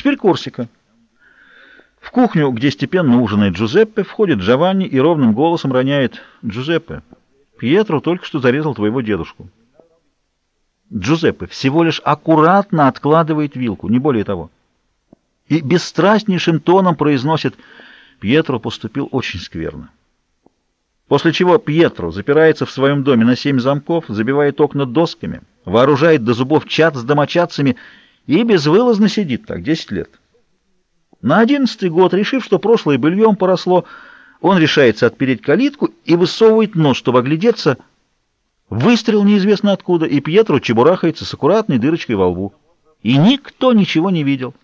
Теперь Корсика. В кухню, где степенно ужинает Джузеппе, входит Джованни и ровным голосом роняет «Джузеппе, Пьетро только что зарезал твоего дедушку». Джузеппе всего лишь аккуратно откладывает вилку, не более того. И бесстрастнейшим тоном произносит «Пьетро поступил очень скверно». После чего Пьетро запирается в своем доме на семь замков, забивает окна досками, вооружает до зубов чат с домочадцами и безвылазно сидит так десять лет. На одиннадцатый год, решив, что прошлое быльем поросло, он решается отпереть калитку и высовывает нос, чтобы оглядеться. Выстрел неизвестно откуда, и Пьетро чебурахается с аккуратной дырочкой во лбу. И никто ничего не видел.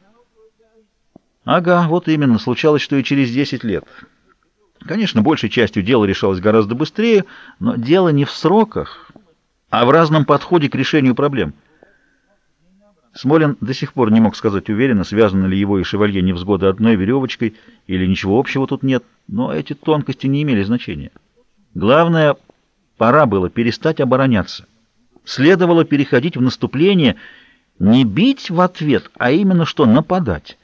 Ага, вот именно, случалось, что и через десять лет. Конечно, большей частью дело решалось гораздо быстрее, но дело не в сроках, а в разном подходе к решению проблем. Смолин до сих пор не мог сказать уверенно, связаны ли его и шевалье невзгоды одной веревочкой или ничего общего тут нет, но эти тонкости не имели значения. Главное, пора было перестать обороняться. Следовало переходить в наступление, не бить в ответ, а именно что нападать.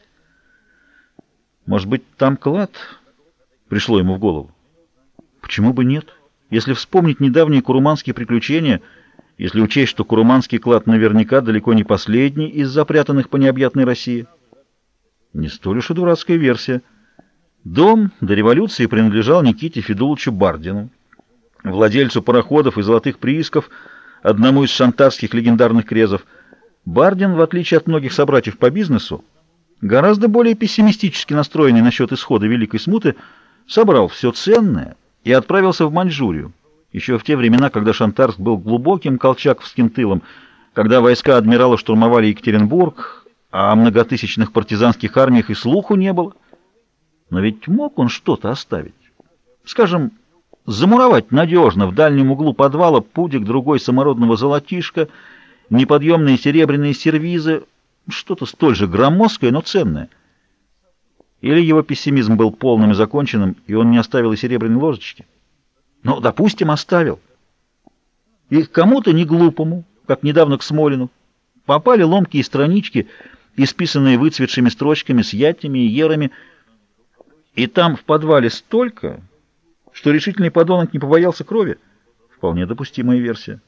Может быть, там клад? Пришло ему в голову. Почему бы нет? Если вспомнить недавние куруманские приключения, если учесть, что куруманский клад наверняка далеко не последний из запрятанных по необъятной России. Не столь уж и дурацкая версия. Дом до революции принадлежал Никите Федуловичу Бардину, владельцу пароходов и золотых приисков, одному из шантарских легендарных крезов. Бардин, в отличие от многих собратьев по бизнесу, гораздо более пессимистически настроенный насчет исхода Великой Смуты, собрал все ценное и отправился в Маньчжурию, еще в те времена, когда Шантарск был глубоким колчаковским тылом, когда войска адмирала штурмовали Екатеринбург, а о многотысячных партизанских армиях и слуху не было. Но ведь мог он что-то оставить. Скажем, замуровать надежно в дальнем углу подвала пудик другой самородного золотишка, неподъемные серебряные сервизы, что-то столь же громоздкое, но ценное. Или его пессимизм был полным и законченным, и он не оставил и серебряной ложечки? Ну, допустим, оставил. И кому-то не глупому, как недавно к Смолину, попали ломкие странички, исписанные выцветшими строчками с ятями и ерами, и там в подвале столько, что решительный подонок не побоялся крови. Вполне допустимая версия.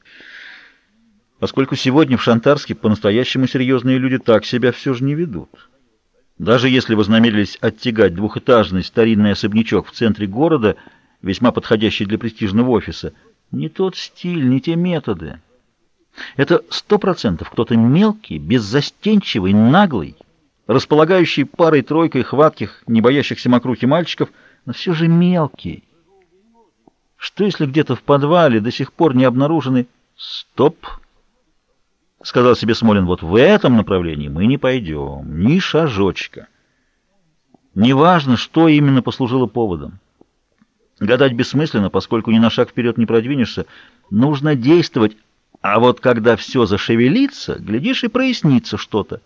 Поскольку сегодня в Шантарске по-настоящему серьезные люди так себя все же не ведут. Даже если вознамерились оттягать двухэтажный старинный особнячок в центре города, весьма подходящий для престижного офиса, не тот стиль, не те методы. Это сто процентов кто-то мелкий, беззастенчивый, наглый, располагающий парой-тройкой хватких, не боящихся мокрухи мальчиков, но все же мелкий. Что если где-то в подвале до сих пор не обнаружены... Стоп! — сказал себе Смолин, — вот в этом направлении мы не пойдем, ни шажочка. Неважно, что именно послужило поводом. Гадать бессмысленно, поскольку ни на шаг вперед не продвинешься. Нужно действовать, а вот когда все зашевелится, глядишь, и прояснится что-то.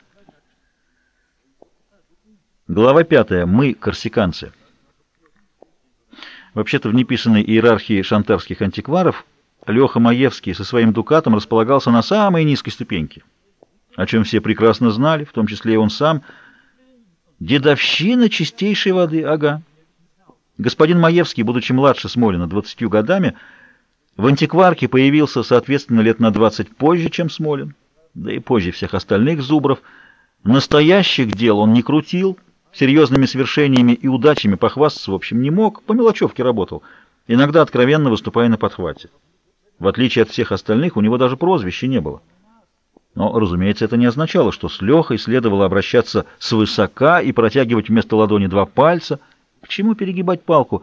Глава пятая. Мы, корсиканцы. Вообще-то в неписанной иерархии шантарских антикваров Леха Маевский со своим дукатом располагался на самой низкой ступеньке, о чем все прекрасно знали, в том числе и он сам. Дедовщина чистейшей воды, ага. Господин Маевский, будучи младше Смолина двадцатью годами, в антикварке появился, соответственно, лет на двадцать позже, чем Смолин, да и позже всех остальных зубров. Настоящих дел он не крутил, серьезными свершениями и удачами похвастаться, в общем, не мог, по мелочевке работал, иногда откровенно выступая на подхвате. В отличие от всех остальных, у него даже прозвища не было. Но, разумеется, это не означало, что с Лехой следовало обращаться свысока и протягивать вместо ладони два пальца. К чему перегибать палку?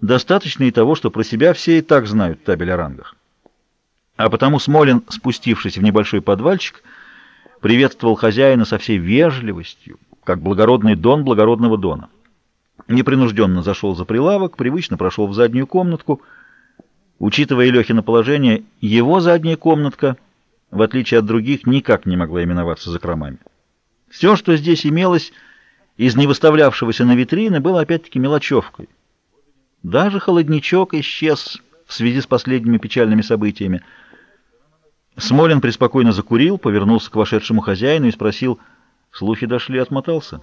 Достаточно и того, что про себя все и так знают табель о рангах. А потому Смолин, спустившись в небольшой подвальчик, приветствовал хозяина со всей вежливостью, как благородный дон благородного дона. Непринужденно зашел за прилавок, привычно прошел в заднюю комнатку — Учитывая Лехино положение, его задняя комнатка, в отличие от других, никак не могла именоваться закромами. Все, что здесь имелось из невыставлявшегося на витрины, было опять-таки мелочевкой. Даже холодничок исчез в связи с последними печальными событиями. Смолин преспокойно закурил, повернулся к вошедшему хозяину и спросил, Слухи дошли, отмотался.